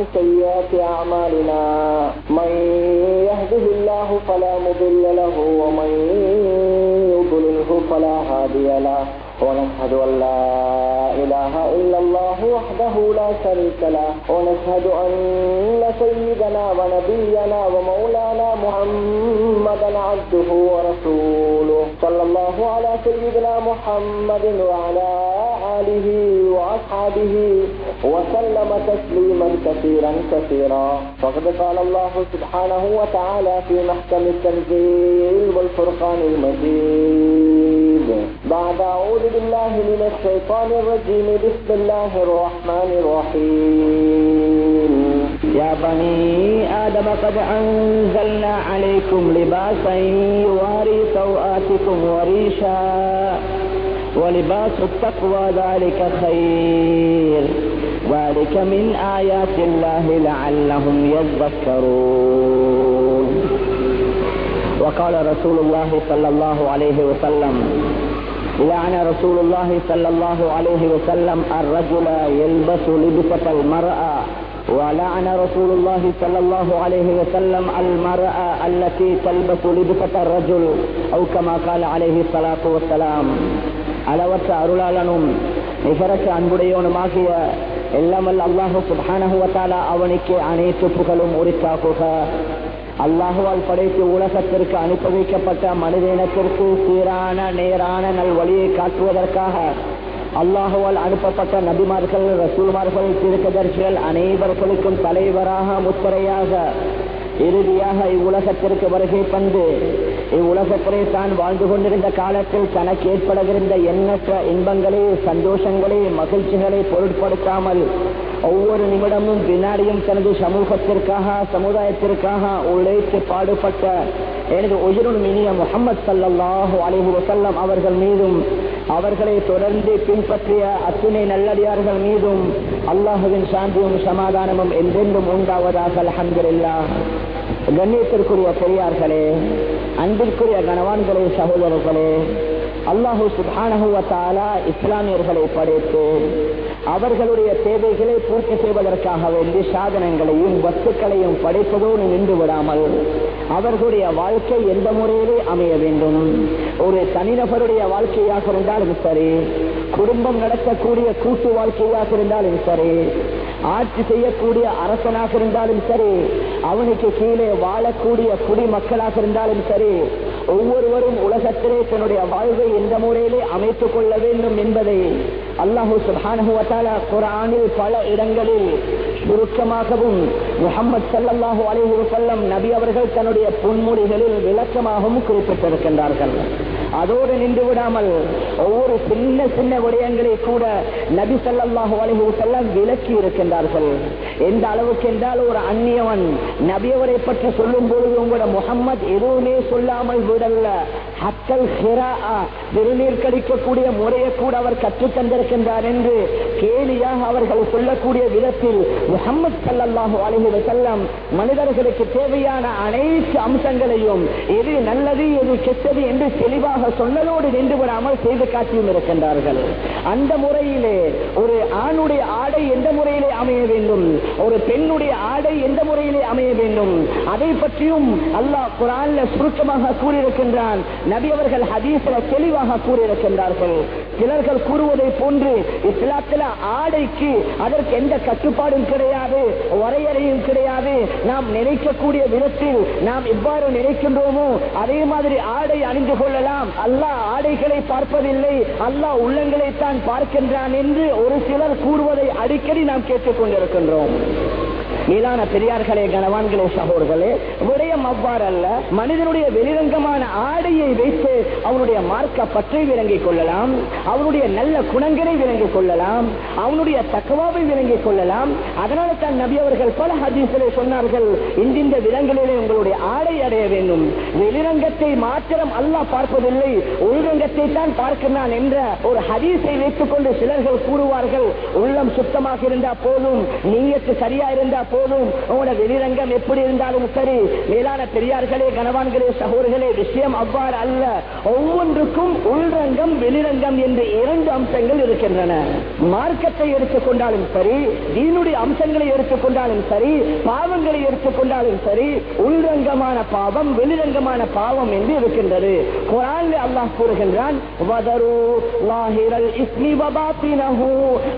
ومن سيئات أعمالنا. من يهده الله فلا مضل له ومن يضلله فلا هادي له. ونشهد أن لا إله إلا الله وحده لا شريك له. ونشهد أن سيدنا ونبينا ومولانا محمدا عبده ورسوله. صلى الله على سيدنا محمد وعلى آله وأصحابه وسلم تسليما كثيرا كثيرا. فقد قال الله سبحانه وتعالى في محكم التنزيل والفرقان المجيد. بعد أعوذ بالله من الشيطان الرجيم. بسم الله الرحمن الرحيم. يا بني آدم قد أنزلنا عليكم لباسا يواري سوآتكم وريشا ولباس التقوى ذلك خير. ذلك من آيات الله لعلهم يذكرون وقال رسول الله صلى الله عليه وسلم لعن رسول الله صلى الله عليه وسلم الرجل يلبس لبسة المرأة ولعن رسول الله صلى الله عليه وسلم المرأة التي تلبس لبسة الرجل أو كما قال عليه الصلاة والسلام அளவற்ற அருளாளனும் நிகரற்ற அன்புடையவனுமாகிய எல்லாமல் அல்லாஹு சுபானகுவத்தாலா அவனுக்கு அனைத்து புகழும் உரித்தாகுக அல்லாஹுவால் படைத்து உலகத்திற்கு அனுப்பி வைக்கப்பட்ட மனித இனத்திற்கு சீரான நேரான நல்வழியை காட்டுவதற்காக அல்லாஹுவால் அனுப்பப்பட்ட நபிமார்கள் ரசூல்மார்கள் திருக்கதர்ஷிகள் அனைவர்களுக்கும் தலைவராக முத்திரையாக இறுதியாக இவ்வுலகத்திற்கு வருகை பந்து இவ்வுலகத்திலே தான் வாழ்ந்து கொண்டிருந்த காலத்தில் தனக்கு ஏற்படுகின்ற எண்ணற்ற இன்பங்களே சந்தோஷங்களே மகிழ்ச்சிகளை பொருட்படுத்தாமல் ஒவ்வொரு நிமிடமும் வினாடியும் தனது சமூகத்திற்காக சமுதாயத்திற்காக உழைத்து பாடுபட்ட எனது உயிரும் இனிய முகமது சல்லாஹூ அலிஹு வசல்லம் அவர்கள் மீதும் அவர்களை தொடர்ந்து பின்பற்றிய அத்துணை நல்லடியார்கள் மீதும் அல்லாஹுவின் சாந்தியும் சமாதானமும் என்றென்றும் உண்டாவதாக அலமதுல்லா கண்ணியத்திற்குரிய பெரியார்களே அன்பிற்குரிய கணவான்களே சகோதரர்களே அல்லாஹூ சுபானகுவத்தாலா இஸ்லாமியர்களை படைத்து அவர்களுடைய தேவைகளை பூர்த்தி செய்வதற்காக வேண்டி சாதனங்களையும் வஸ்துக்களையும் படைப்பதோடு நின்று விடாமல் அவர்களுடைய வாழ்க்கை எந்த முறையிலே அமைய வேண்டும்? ஒரு தனிநபருடைய வாழ்க்கையாக இருந்தாலும் சரி குடும்பம் நடத்தக்கூடிய கூட்டு வாழ்க்கையாக இருந்தாலும் சரி ஆட்சி செய்யக்கூடிய அரசனாக இருந்தாலும் சரி அவனுக்கு கீழே வாழக்கூடிய குடிமக்களாக இருந்தாலும் சரி ஒவ்வொருவரும் உலகத்திலே தன்னுடைய வாழ்வை எந்த முறையிலே அமைத்துக் கொள்ள வேண்டும் என்பதை அல்லாஹூ சுபானுவத்தால குரானில் பல இடங்களில் சுருக்கமாகவும் முகமது சல்லாஹூ அலிஹு நபி அவர்கள் தன்னுடைய பொன்மொழிகளில் விளக்கமாகவும் குறிப்பிட்டிருக்கின்றார்கள். அதோடு நின்று விடாமல் ஒவ்வொரு சின்ன சின்ன விடயங்களை கூட நபி சல்லாஹு அலிஹு வசல்லம் விளக்கி இருக்கின்றார்கள். எந்த அளவுக்கு என்றால் ஒரு அந்நியவன் நபியவரை பற்றி சொல்லும் பொழுது உங்களோட முகம்மது எதுவுமே சொல்லாமல் விடல்ல ஹக்கல் திருநீர் கடிக்கக்கூடிய முறையை கூட அவர் கற்றுத் தந்திருக்கின்றார் என்று கேலியாக அவர்கள் சொல்லக்கூடிய விதத்தில் முகமது சல்லாஹூ அலிஹி மனிதர்களுக்கு தேவையான அனைத்து அம்சங்களையும் எது நல்லது எது கெட்டது என்று தெளிவாக சொன்னதோடு நின்று விடாமல் செய்து காட்டியும் இருக்கின்றார்கள். அந்த முறையிலே ஒரு ஆணுடைய ஆடை எந்த முறையிலே அமைய வேண்டும்? ஒரு பெண்ணுடைய ஆடை எந்த முறையிலே அமைய வேண்டும்? அதை பற்றியும் அல்லாஹ் குரான்ல சுருக்கமாக கூறியிருக்கின்றான். நபி அவர்கள் ஹதீஸ்ல தெளிவாக கூறியிருக்கின்றார்கள். சிலர்கள் கூறுவதை போன்று இஸ்லாத்துல ஆடைக்கு அதற்கு எந்த கட்டுப்பாடும் கிடையாது வரையறையும் கிடையாது. நாம் நினைக்கக்கூடிய விதத்தில் நாம் எவ்வாறு நினைக்கின்றோமோ அதே மாதிரி ஆடை அணிந்து கொள்ளலாம். அல்லாஹ் ஆடைகளை பார்ப்பதில்லை. அல்லாஹ் உள்ளங்களைத்தான் பார்க்கின்றான் என்று ஒரு சிலர் கூறுவதை அடிக்கடி நாம் கேட்டுக் கொண்டிருக்கின்றோம் மேலான பெரியார்களே கனவான்களே சகோதர்களே விடயம் அவ்வாறல்ல. மனிதனுடைய வெளிரங்கமான ஆடையை வைத்து அவனுடைய மார்க்க பற்றை விளங்கிக் கொள்ளலாம் அவனுடைய நல்ல குணங்களை விளங்கிக் கொள்ளலாம் அவனுடைய தக்கவாவை விளங்கிக் கொள்ளலாம். அதனால தான் நபி அவர்கள் பல ஹதீசிலே சொன்னார்கள் இந்திந்த விலங்குகளிலே உங்களுடைய ஆடை அடைய வேண்டும். வெளிரங்கத்தை மாத்திரம் அல்லாஹ் பார்ப்பதில்லை உள்ரங்கத்தை தான் பார்க்கிறான் என்ற ஒரு ஹதீஸை வைத்துக் கொண்டு சிலர்கள் கூறுவார்கள் உள்ளம் சுத்தமாக இருந்தா போதும் நீயத்து சரியா இருந்தா போதும் உங்களோட வெளிரங்கம் எப்படி இருந்தாலும் சரி. மேலான பெரியார்களே கனவான்களே சகோதரர்களே விஷயம் அவ்வாறு அல்ல. ஒவ்வொன்றுக்கும் உள்ரங்கம் வெளிரங்கம் என்று இரண்டு அம்சங்கள் இருக்கின்றன. மார்க்கத்தை எடுத்துக்கொண்டாலும் சரி தீனுடைய அம்சங்களை எடுத்துக்கொண்டாலும் சரி பாவங்களை எடுத்துக்கொண்டாலும் சரி உள்ரங்கமான பாவம் வெளிரங்கமான பாவம் என்று இருக்கின்றது. குரான் அல்லாஹ் கூறுகின்றான் வதரு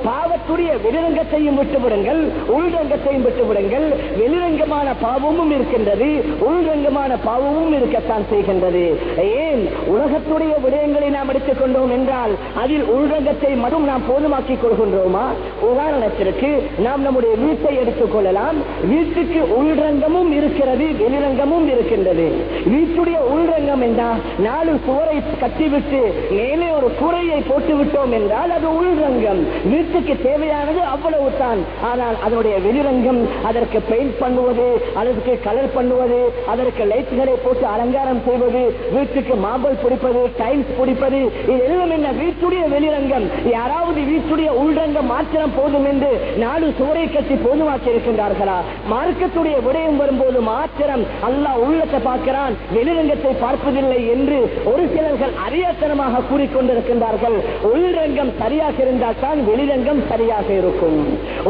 பாவத்துடைய வெளிரங்கத்தையும் விட்டுவிடுங்கள் உள்ரங்கத்தையும் விட்டுவிடுங்கள். வெளிரங்கமான பாவமும் இருக்கின்றது உள்ரங்கமான பாவமும் இருக்கத்தான் செய்கின்றது. ஏன்? உலகத்துடைய விடயங்களை நாம் எடுத்துக் கொண்டோம் என்றால் அதில் உள்ரங்கத்தை மட்டும் நாம் போதுமாக்கிக் கொள்கின்றோமா? உதாரணத்திற்கு நாம் நம்முடைய வீட்டை எடுத்துக் கொள்ளலாம். வீட்டுக்கு உள்ரங்கமும் இருக்கிறது வெளிரங்கமும் இருக்கின்றது. வீட்டுடைய உள்ரங்கம் என்றால் நாலு சுவரை கட்டிவிட்டு மேலே ஒரு கூரையை போட்டு விட்டோம் என்றால் அது உள்ரங்கம். வீட்டுக்கு தேவையானது அவ்வளவு தான் ஆனால் அதனுடைய வெளிரங்கம் அதற்கு பெயிண்ட் பண்ணுவது அதற்கு கலர் பண்ணுவது அதற்கு லைட்களை போட்டு அலங்காரம் செய்வது வீட்டுக்கு மார்பல் பிடிப்பது டைம்ஸ் பிடிப்பது இது எல்லாம் என்ன வீட்டுடைய வெளிரங்கம். யாராவது வீட்டுடைய உள்ரங்கம் மாத்திரம் போதும் என்று நாடு சுவரை கட்டி போதுமாக்கி இருக்கின்றார்களா? மார்க்கத்துடைய விடயம் வரும்போது மாத்திரம் அல்லாஹ் உள்ளத்தை பார்க்கிறான் வெளிரங்கத்தை பார்ப்பதில்லை என்று ஒரு சிலர்கள் அரியத்தனமாக கூறிக்கொண்டிருக்கின்றார்கள். உள்ரங்கம் சரியாக இருந்தால் தான் வெளிரங்கம் சரியாக இருக்கும்.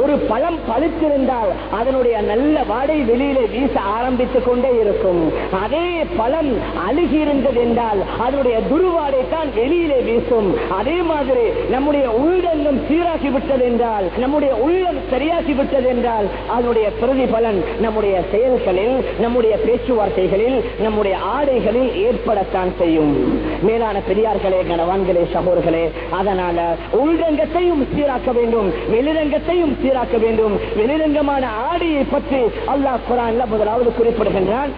ஒரு பழம் பழுத்திருந்தால் அதனுடைய நல்ல வாடை வெளியிலே வீச ஆரம்பித்துக் கொண்டே இருக்கும். அதே பழம் அழுகி இருந்தது என்றால் அதனுடைய துருவாடை தான் வெளியிலே வீசும். அதே மாதிரி நம்முடைய உள்ளங்கம் சீராகி விட்டது என்றால் நம்முடைய உள்ளம் சரியாகி விட்டது என்றால் அதனுடைய பிரதிபலன் நம்முடைய செயல்களில் நம்முடைய பேச்சுவார்த்தைகளில் நம்முடைய ஆடைகளில் ஏற்படத்தான் செய்யும். மேலான பெரியார்களே கணவான்களே சகோர்களே அதனால உள்ரங்கத்தையும் சீராக்க வேண்டும் வெளிரங்கத்தையும் சீராக்க வேண்டும். வெளிரங்கமான ஆடையை பற்றி அல்லாஹ் குரான் முதலாவது குறிப்பிடுகின்றான்.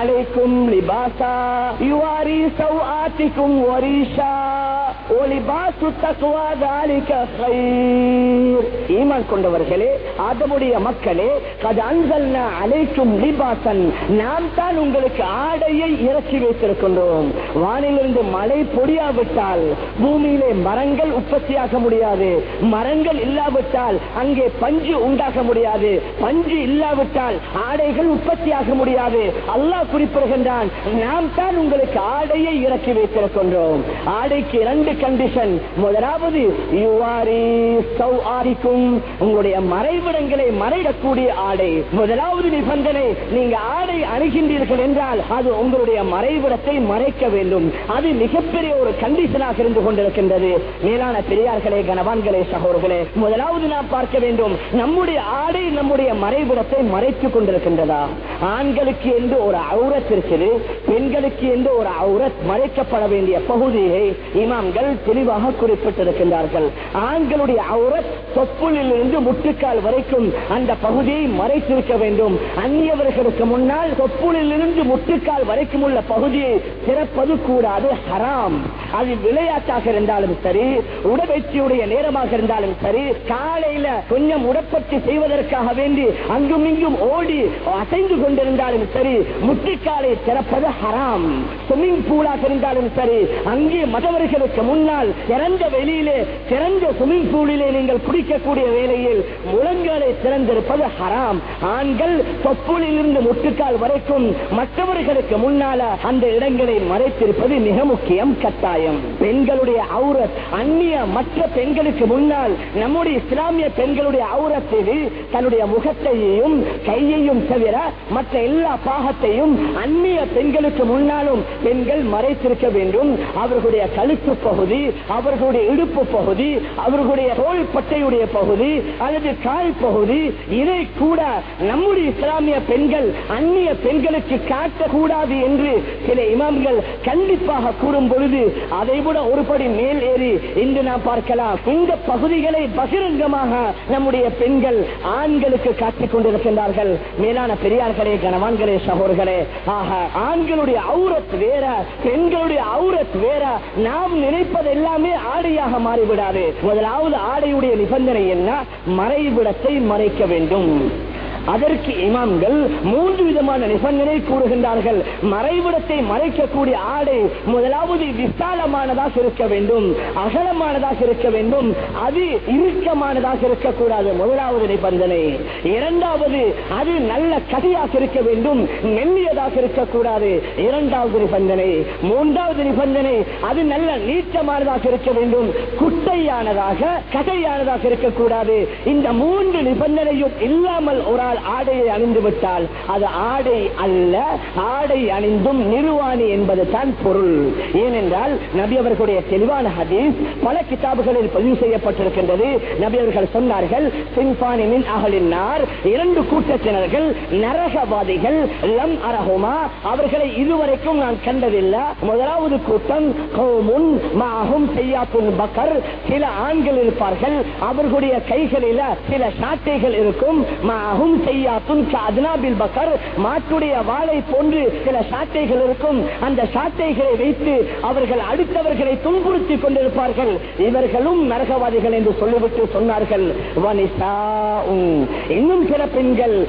அலைக்கும் லிபாசா யுவாரி சௌ ஆத்திக்கும் ஒரிஷா. لباسا يواري سوآتكم وريشا ولباس التقوى ذلك خير ஈமான் கொண்டவர்களே ஆதமுடைய மக்களே கது அன்சல்னா அழைக்கும் லிபாசன் நாம் தான் உங்களுக்கு ஆடையை இறக்கி வைத்திருக்கின்றோம் வானிலிருந்து மழை பொடியாவிட்டால் பூமியிலே மரங்கள் உற்பத்தியாக முடியாது மரங்கள் இல்லாவிட்டால் அங்கே பஞ்சு உண்டாக முடியாது பஞ்சு இல்லாவிட்டால் ஆடைகள் உற்பத்தியாக முடியாது அல்லாஹ் குறிப்பிடுகின்றான் நாம் தான் உங்களுக்கு ஆடையை இறக்கி வைத்திருக்கின்றோம் ஆடைக்கு இரண்டு கண்டிஷன் முதலாவது உங்களுடைய மறைவிடங்களை மறைடக்கூடிய ஆடை. முதலாவது நிபந்தனை நீங்க ஆடை அணுகின்றீர்கள் என்றால் அது உங்களுடைய மறைவிடத்தை மறைக்க வேண்டும். அது மிகப்பெரிய ஒரு கண்டிஷனாக இருந்து கொண்டிருக்கின்றது. மேலான பெரியார்களே கனவான்களே சகோதரர்களே முதலாவது நாம் பார்க்க வேண்டும் நம்முடைய ஆடை நம்முடைய மறைவிடத்தை மறைத்துக் கொண்டிருக்கின்றதா? ஆண்களுக்கு என்று ஒரு அவுரத் இருக்குது பெண்களுக்கு என்று ஒரு அவுரத் மறைக்கப்பட வேண்டிய பகுதியை இமாம்கள் அவர்கள் தெளிவாக குறிப்பிட்டிருக்கின்றார்கள். ஆண்களுடைய அவுரத் தொப்புளில் இருந்து முட்டுக்கால் வரைக்கும் அந்த பகுதியை மறைத்திருக்க வேண்டும். அந்நியவர்களுக்கு முன்னால் தொப்புளில் இருந்து முட்டுக்கால் வரைக்கும் உள்ள பகுதியை திறப்பது கூடாது ஹராம். அது விளையாட்டாக இருந்தாலும் சரி உடற்பயிற்சியுடைய நேரமாக இருந்தாலும் சரி காலையில கொஞ்சம் உடற்பயிற்சி செய்வதற்காக வேண்டி அங்கும் இங்கும் ஓடி அசைந்து கொண்டிருந்தாலும் சரி முட்டிக்காலை திறப்பது ஹராம். ஸ்விம்மிங் பூலாக இருந்தாலும் சரி அங்கே மற்றவர்களுக்கு முன்னால் திறந்த வெளியிலே திறந்த ஸ்விம்மிங் பூலிலே நீங்கள் குடிக்கக்கூடிய வேலையில் முழங்காலை திறந்திருப்பது ஹராம். ஆண்கள் தொப்புளில் இருந்து முட்டுக்கால் வரைக்கும் மற்றவர்களுக்கு முன்னால அந்த இடங்களை மறைத்திருப்பது மிக முக்கியம் கட்டாயம். பெண்களுடைய அவுரத் அந்நிய மற்ற பெண்களுக்கு முன்னால் நம்முடைய இஸ்லாமிய பெண்களுடைய அவுரத்தில் தன்னுடைய முகத்தையும் கையையும் தவிர மற்ற எல்லா பாகத்தையும் அந்நிய பெண்களுக்கு முன்னாலும் பெண்கள் மறைத்திருக்க வேண்டும். அவர்களுடைய கழுத்து பகுதி அவர்களுடைய இடுப்பு பகுதி அவர்களுடைய தோல் பட்டையுடைய பகுதி அல்லது கால் பகுதி இதை கூட நம்முடைய இஸ்லாமிய பெண்கள் அந்நிய பெண்களுக்கு காட்டக்கூடாது என்று சில இமாம்கள் கண்டிப்பாக கூறும் பொழுது அதை விட ஒருபடி மேல் ஏறி இன்று நாம் பார்க்கலாம். இந்த பகுதிகளை பகிரங்கமாக நம்முடைய பெண்கள் ஆண்களுக்கு காட்டிக் கொண்டிருக்கின்றார்கள். மேலான பெரியார்களே கனவான்களே சகோதர்களே ஆக ஆண்களுடைய அவுரத் வேற பெண்களுடைய அவுரத் வேற நாம் நினைப்பது எல்லாமே ஆடையாக மாறிவிடாது. முதலாவது ஆடையுடைய நிபந்தனை என்ன? மறைவிடத்தை மறைக்க வேண்டும். அதற்கு இமாம்கள் மூன்று விதமான நிபந்தனை கூறுகின்றார்கள். மறைவிடத்தை மறைக்கக்கூடிய ஆடை முதலாவது விசாலமானதாக இருக்க வேண்டும். அகலமானதாக இருக்க வேண்டும். அது இறுக்கமானதாக இருக்கக்கூடாது. முதலாவது நிபந்தனை. இரண்டாவது அது நல்ல கதையாக இருக்க வேண்டும். மெல்லியதாக இருக்கக்கூடாது. இரண்டாவது நிபந்தனை. மூன்றாவது நிபந்தனை அது நல்ல நீச்சமானதாக இருக்க வேண்டும். குட்டையானதாக கதையானதாக இருக்கக்கூடாது. இந்த மூன்று நிபந்தனையும் இல்லாமல் ஒரு ஆள் ஆடையை அணிந்து விட்டால் அது ஆடை அல்ல ஆடை அணிந்தும் நிர்வாணி என்பது தான் பொருள். ஏனென்றால் நபி அவர்களுடைய தெளிவான ஹதீஸ் பல கிதாபுகளில் பதிவு செய்யப்பட்டிருக்கின்றது. நபி அவர்கள் சொன்னார்கள் சின்பானின் அகலினார் இரண்டு கூட்டத்தினர்கள் நரகவாதிகள் லம் அரகுமா அவர்களை இதுவரைக்கும் நான் கண்டதில்லை. முதலாவது கூட்டம் கௌமுன் மாகும் செய்யாத்துன் பக்கர். சில ஆண்கள் இருப்பார்கள் அவர்களுடைய கைகளில சில சாட்டைகள் இருக்கும். மாகும் மாட்டுடைய வாழை போன்று சில சாட்டைகள் இருக்கும். அந்த சாட்டைகளை வைத்து அவர்கள் அடுத்தவர்களை துன்புறுத்தி கொண்டிருப்பார்கள். இவர்களும் நரகவாதிகள் என்று சொல்லிவிட்டு சொன்னார்கள். இன்னும் சில பெண்கள்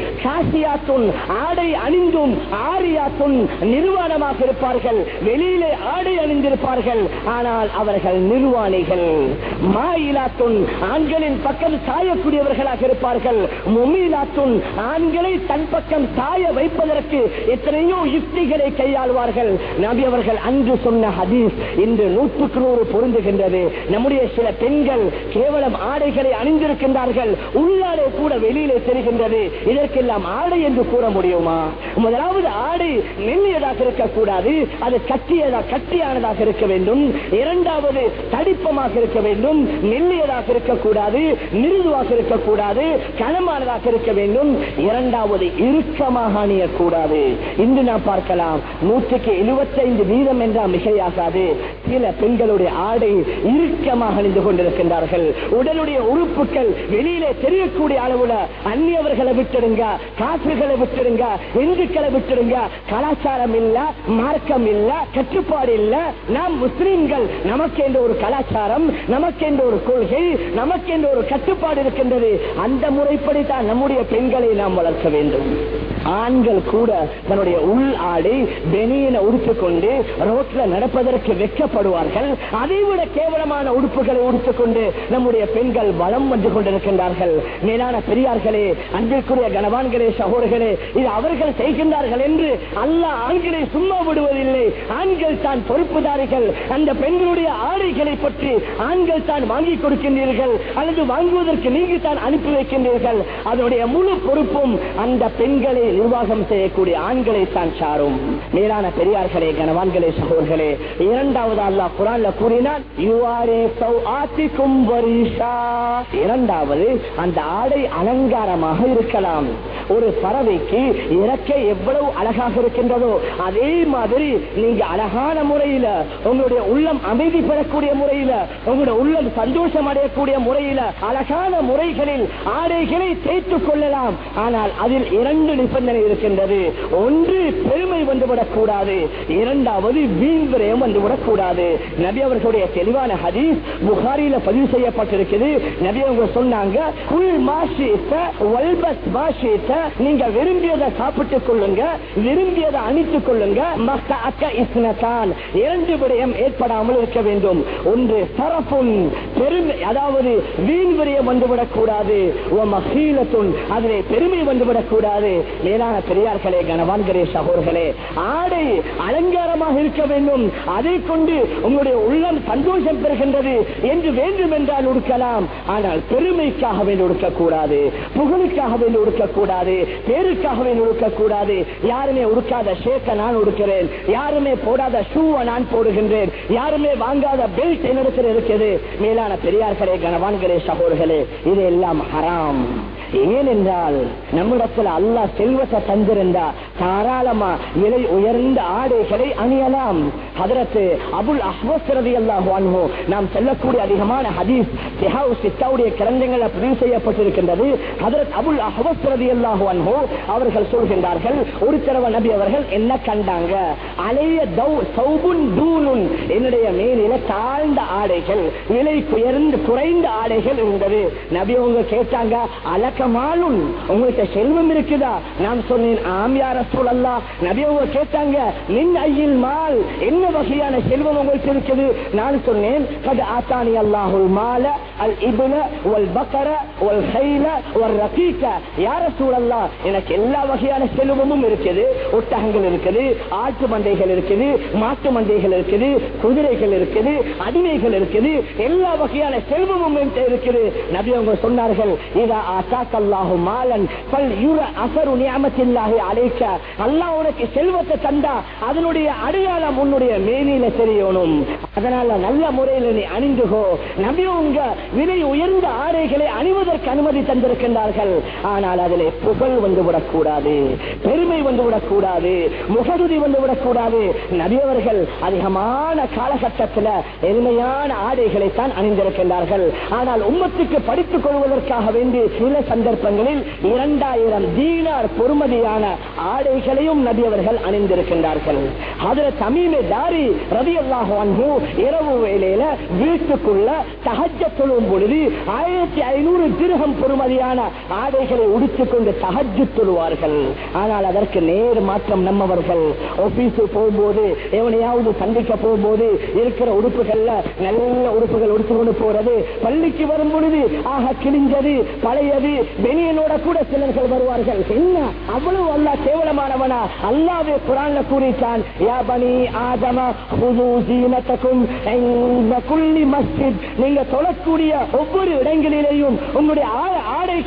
ஆடை அணிந்தும் ஆரியாத்துன் நிர்வாணமாக இருப்பார்கள். வெளியிலே ஆடை அணிந்திருப்பார்கள். ஆனால் அவர்கள் நிர்வாணிகள். மாயிலாத்துன் ஆண்களின் பக்கம் சாயக்கூடியவர்களாக இருப்பார்கள். முமீலாத்துன் ஆண்களை தன் பக்கம் தாய வைப்பதற்கு எத்தனையோ யுக்திகளை கையாளுவார்கள். நபி அவர்கள் அன்று சொன்ன ஹதீஸ் இன்று நூற்றுக்கு நூறு பொருந்துகின்றது. நம்முடைய சில பெண்கள் கேவலம் ஆடைகளை அணிந்திருக்கின்றார்கள். உள்ளாடை கூட வெளியிலே தெரிகின்றது. இதற்கெல்லாம் ஆடை என்று கூற முடியுமா? முதலாவது ஆடை மெல்லியதாக இருக்கக்கூடாது. அது கட்டியதா கட்டியானதாக இருக்க வேண்டும். இரண்டாவது தடிப்பமாக இருக்க வேண்டும். மெல்லியதாக இருக்கக்கூடாது. மிருதுவாக இருக்கக்கூடாது. கனமானதாக இருக்க வேண்டும். இரண்டாவது இறுக்கமாக அணியக்கூடாது இன்று நாம் பார்க்கலாம் நூற்றுக்கு எழுபத்தைந்து வீதம் என்றால் மிகையாகாது. சில பெண்களுடைய ஆடை இறுக்கமாக நின்று கொண்டிருக்கின்றார்கள். உடலுடைய உறுப்புகள் வெளியிலே தெரியக்கூடிய அளவுல அந்நியவர்களை விட்டுடுங்க காசுகளை விட்டுடுங்க இந்துக்களை விட்டுடுங்க கலாச்சாரம் இல்ல மார்க்கம் இல்ல கட்டுப்பாடு இல்ல. நாம் முஸ்லீம்கள் நமக்கென்ற ஒரு கலாச்சாரம் நமக்கென்ற ஒரு கொள்கை நமக்கென்ற ஒரு கட்டுப்பாடு இருக்கின்றது. அந்த முறைப்படி தான் நம்முடைய பெண்களை நாம் வளர்க்க வேண்டும். ஆண்கள் கூட தன்னுடைய உள் ஆடை பெனியனை உடுத்திக் கொண்டு ரோட்ல நடப்பதற்கு வெட்கப்படுவார்கள். அதைவிட கேவலமான உடுப்புகளை உடுத்திக் கொண்டு நம்முடைய பெண்கள் வளம் வந்து கொண்டிருக்கின்றார்கள். மேலான பெரியார்களே அன்பிற்குரிய கனவான்களே சகோதரர்களே இது அவர்கள் செய்கின்றார்கள் என்று அல்லாஹ் ஆண்களை சும்மா விடுவதில்லை. ஆண்கள் தான் பொறுப்புதாரிகள். அந்த பெண்களுடைய ஆடைகளை பற்றி ஆண்கள் தான் வாங்கி கொடுக்கின்றீர்கள் அல்லது வாங்குவதற்கு நீங்கள் தான் அனுப்பி வைக்கின்றீர்கள். அதனுடைய முழு பொறுப்பும் அந்த பெண்களை நிர்வாகம் செய்யக்கூடிய ஆண்களை தான் சாரும். மேலான பெரியார்களே கனவான்களே சகோர்களே இரண்டாவது அல்லா குரான்ல கூறினான் இரண்டாவது அந்த ஆடை அலங்காரமாக இருக்கலாம். ஒரு பறவைக்கு இறக்க எவ்வளவு அழகாக இருக்கின்றதோ அதே மாதிரி நீங்க அழகான முறையில உங்களுடைய உள்ளம் அமைதி பெறக்கூடிய முறையில உங்களுடைய உள்ளம் சந்தோஷம் அடையக்கூடிய முறையில அழகான முறைகளில் ஆடைகளை தேய்த்துக் கொள்ளலாம். ஆனால் அதில் இரண்டு நிபந்தனை இருக்கின்றது. ஒன்று பெருமை வந்துவிடக் விடக்கூடாது. இரண்டாவது வீண் விரயம் வந்துவிடக் விடக்கூடாது. நபி அவர்களுடைய தெளிவான ஹதீஸ் புகாரியில பதிவு செய்யப்பட்டிருக்குது. நபி அவங்க சொன்னாங்க நீங்க விரும்பியதை சாப்பிட்டுக் கொள்ளுங்க விரும்பியதை அணித்துக் கொள்ளுங்க. இரண்டு விடயம் ஏற்படாமல் இருக்க வேண்டும். ஒன்று சரப்பும் பெருமை அதாவது வீண் விரயம் வந்துவிடக் கூடாது அதிலே பெருமை வந்துவிடக் கூடாது மேலான பெரியார்களே கனவான்களே ஆ ஆடை அலங்காரமாக இருக்க வேண்டும். அதை கொண்டு உங்களுடைய உள்ளம் சந்தோஷம் பெறுகின்றது என்று வேண்டும் என்றால் உடுக்கலாம். ஆனால் பெருமைக்காக வேண்டும் உடுக்கக்கூடாது. புகழுக்காக வேண்டும் உடுக்கக்கூடாது. பேருக்காக வேண்டும் உடுக்கக்கூடாது. யாருமே உடுக்காத ஷேக்க நான் உடுக்கிறேன். யாருமே போடாத ஷூவை நான் போடுகின்றேன். யாருமே வாங்காத பெல்ட் என்னிடத்தில் இருக்குது மேலான பெரியார்களே கனவான்களே சகோர்களே இது எல்லாம் ஹராம். ஏனென்றால் நம்மிடத்தில் அல்லாஹ் செல்வத்தை தந்திருந்தா தாராளமா இலை உயர்ந்த ஆடைகளை அணியலாம். அதற்கு அபுல் அஹ்வஸ்ரதி அல்லாஹு நாம் செல்லக்கூடிய அதிகமான ஹதீஸ் திஹாவு சித்தாவுடைய கிரந்தங்கள் பதிவு செய்யப்பட்டிருக்கின்றது. அதற்கு அபுல் அஹ்வஸ்ரதி அன்ஹோ அவர்கள் சொல்கின்றார்கள் ஒரு தடவை நபி அவர்கள் என்ன கண்டாங்க? அலைய தௌ சௌபுன் தூனுன். என்னுடைய மேலில தாழ்ந்த ஆடைகள் விலை குயர்ந்து குறைந்த ஆடைகள் இருந்தது. நபி அவங்க கேட்டாங்க அலக்கமாலும் உங்களுக்கு செல்வம் இருக்குதா? நான் சொன்னேன் ஆம் சூழல்லா நபி அவங்க கேட்டாங்க மின் ஐயில் மால். என்ன வகையான செல்வம் உங்களுக்கு இருக்குது நான் சொன்னேன் கது ஆத்தானி அல்லாஹுல் மால அல் இபுல ஒல் பக்கர ஒல் ஹைல ஒல் ரகீக்க. யார சூழல்லா எனக்கு எல்லா வகையான செல்வமும் இருக்குது. ஒட்டகங்கள் இருக்குது ஆட்டு மந்தைகள் இருக்குது மாட்டு மந்தைகள் இருக்குது குதிரைகள் இருக்குது அடிமைகள் இருக்குது. எல்லா வகையான செல்வமும் இருக்குது. நபி அவங்க சொன்னார்கள் இதா ஆத்தாக்கல்லாஹு மாலன் பல் யுர அசரு நியமத்தில்லாஹி அழைக்க அல்லாஹ் உனக்கு செல்வத்தை தந்தா அதனுடைய அடையாளம் உன்னுடைய மேனியில தெரியணும். அதனால நல்ல முறையில் நீ அணிந்துகோ நபி உங்க விலை உயர்ந்த ஆடைகளை அணிவதற்கு அனுமதி தந்திருக்கின்றார்கள். ஆனால் அதிலே புகழ் வந்து விடக்கூடாது பெருமை வந்து விடக்கூடாது முகதுதி வந்து விடக்கூடாது நபியவர்கள் அதிகமான காலகட்டத்தில் எளிமையான ஆடைகளை தான் அணிந்திருக்கின்றார்கள். ஆனால் உம்மத்துக்கு படித்துக் கொள்வதற்காக வேண்டி சில சந்தர்ப்பங்களில் இரண்டாயிரம் தீனார் பொறுமதியான ஆடைகளையும் நபியவர்கள் அணிந்திருக்கின்றார்கள் அதில் தமிழ் தாரி ரவி அல்லாஹ் இரவு வேலையில வீட்டுக்குள்ள தகஜ தொழும் பொழுது ஆயிரத்தி ஐநூறு திருகம் பொறுமதியான ஆடைகளை உடுத்திக் கொண்டு தகஜு தொழுவார்கள். ஆனால் அதற்கு நேர் மாற்றம் நம்மவர்கள். ஆபீஸு போகும்போது எவனையாவது சந்திக்க போகும்போது இருக்கிற உடுப்புகள்ல நல்ல உடுப்புகள் உடுத்து கொண்டு போறது பள்ளிக்கு வரும் பொழுது ஆக கிழிஞ்சது பழையது பெனியனோட கூட சிலர்கள் வருவார்கள். என்ன? அவ்வளவு அல்ல கேவலமானவனா? அல்லாவே புற குரான்ல கூறிட்டான் யா பனி ஆதம ஹுது ஜீனத்தக்கும் இந்த குள்ளி மஸ்ஜித் நீங்க தொழக்கூடிய ஒவ்வொரு இடங்களிலேயும் உங்களுடைய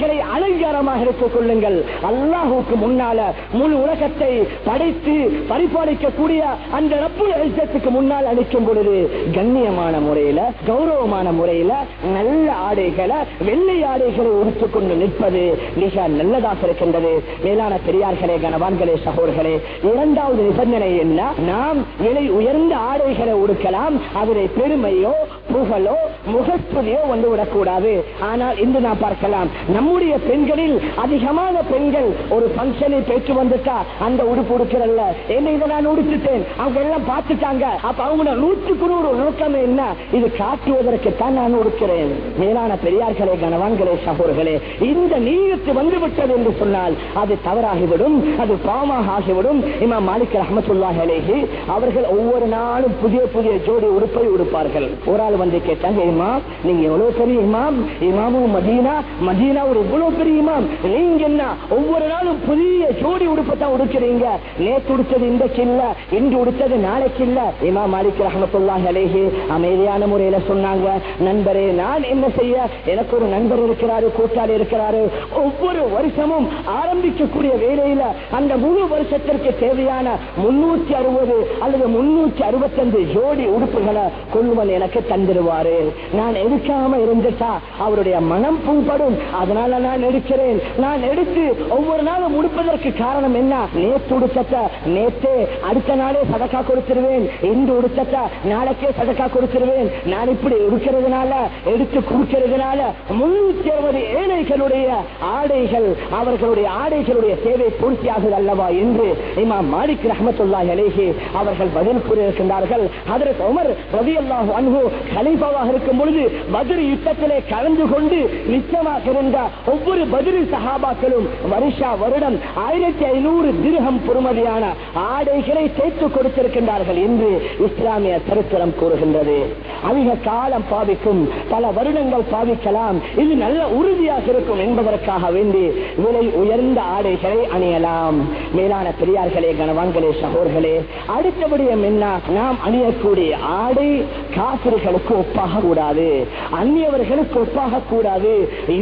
ஆ- அலங்காரமாக எடுத்துக் கொள்ளுங்கள். அல்லாஹுக்கு முன்னால முழு உலகத்தை படைத்து பரிபாலிக்கக்கூடிய அந்த ரப்பு எழுத்தத்துக்கு முன்னால் அளிக்கும் பொழுது கண்ணியமான முறையில கௌரவமான முறையில நல்ல ஆடைகளை வெள்ளை ஆடைகளை உடுத்துக் கொண்டு நிற்பது மிக நல்லதாக இருக்கின்றது. மேலான பெரியார்களே கனவான்களே சகோதர்களே இரண்டாவது நிபந்தனை என்ன? நாம் விலை உயர்ந்த ஆடைகளை உடுக்கலாம். அதனை பெருமையோ புகழோ முகஸ்துதியோ வந்து விடக்கூடாது ஆனால் இன்று நாம் பார்க்கலாம் நம்முடைய பெண்களில் அதிகமான பெண்கள் ஒரு பங்கனை பெற்று வந்துட்டா அந்த உடுப்பு உடுக்கிறல்ல. என்ன இதை நான் உடுத்துட்டேன்? அவங்க எல்லாம் பார்த்துட்டாங்க. அப்ப அவங்க நூற்றுக்கு நூறு நோக்கம் என்ன? இது காட்டுவதற்கு தான் நான் உடுக்கிறேன். மேலான பெரியார்களே கனவான்களே சகோதர்களே இந்த நீயத்து வந்துவிட்டது என்று சொன்னால் அது தவறாகிவிடும் அது பாவமாக ஆகிவிடும். இமா மாலிக் ரஹமத்துல்லாஹி அலைஹி அவர்கள் ஒவ்வொரு நாளும் புதிய புதிய ஜோடி உடுப்பை உடுப்பார்கள். ஒரு ஆள் வந்து கேட்டாங்க இமாம் நீங்க எவ்வளவு பெரிய இமாம்? இமாமும் மதீனா மதீனா அவர் இவ்வளவு பெரிய இமாம் நீங்க என்ன ஒவ்வொரு நாளும் புதிய ஜோடி உடுப்பை தான் உடுக்கிறீங்க? நேற்று உடுத்தது இன்றைக்கு இல்ல இன்று உடுத்தது நாளைக்கு இல்ல. இமாம் மாலிக் ரஹமத்துல்லா அலேஹி அமைதியான முறையில சொன்னாங்க நண்பரே நான் என்ன செய்ய? எனக்கு ஒரு நண்பர் இருக்கிறாரு கூட்டாளி இருக்கிறாரு. ஒவ்வொரு வருஷமும் ஆரம்பிக்கக்கூடிய வேலையில அந்த முழு வருஷத்திற்கு தேவையான முன்னூத்தி அறுபது அல்லது முன்னூத்தி அறுபத்தஞ்சு ஜோடி உடுப்புகளை கொள்வன் எனக்கு தந்துடுவாரு நான் எடுக்காம இருந்துட்டா அவருடைய மனம் புண்படும் அதனால நான் எடுக்கிறேன். நான் எடுத்து ஒவ்வொரு நாளும் முடிப்பதற்கு காரணம் என்ன? நேற்று உடுத்தத்த நேற்றே அடுத்த நாளே சதக்கா கொடுத்துருவேன். இன்று உடுத்தத்த நாளைக்கே சதக்கா கொடுத்துருவேன். நான் இப்படி எடுக்கிறதுனால எடுத்து குடுக்கிறதுனால முன்னூத்தி அறுபது ஏழைகளுடைய ஆடைகள் அவர்களுடைய ஆடைகளுடைய தேவை பூர்த்தியாகுது அல்லவா என்று இமா மாலிக் ரஹமத்துல்லா அலைஹி அவர்கள் பதில் கூறியிருக்கின்றார்கள். அதற்கு உமர் ரவி அல்லாஹ் அன்பு ஹலீஃபாவாக இருக்கும் பொழுது பதில் யுத்தத்திலே கலந்து கொண்டு நிச்சயமாக இருந்த ஒவ்வொரு பதிலி சகாபாக்களும் வருஷா வருடம் ஆயிரத்தி ஐநூறு திருகம் பொறுமதியான ஆடைகளை சேர்த்து கொடுத்திருக்கின்றார்கள் என்று இஸ்லாமிய சரித்திரம் கூறுகின்றது. அதிக காலம் பாவிக்கும் பல வருடங்கள் பாவிக்கலாம் இது நல்ல உறுதியாக இருக்கும் என்பதற்காக வேண்டி விலை உயர்ந்த ஆடைகளை அணியலாம். மேலான பெரியார்களே கனவான்களே சகோர்களே அடுத்தபடியும் என்ன நாம் அணியக்கூடிய ஆடை காசிர்களுக்கு ஒப்பாக கூடாது அந்நியவர்களுக்கு ஒப்பாக கூடாது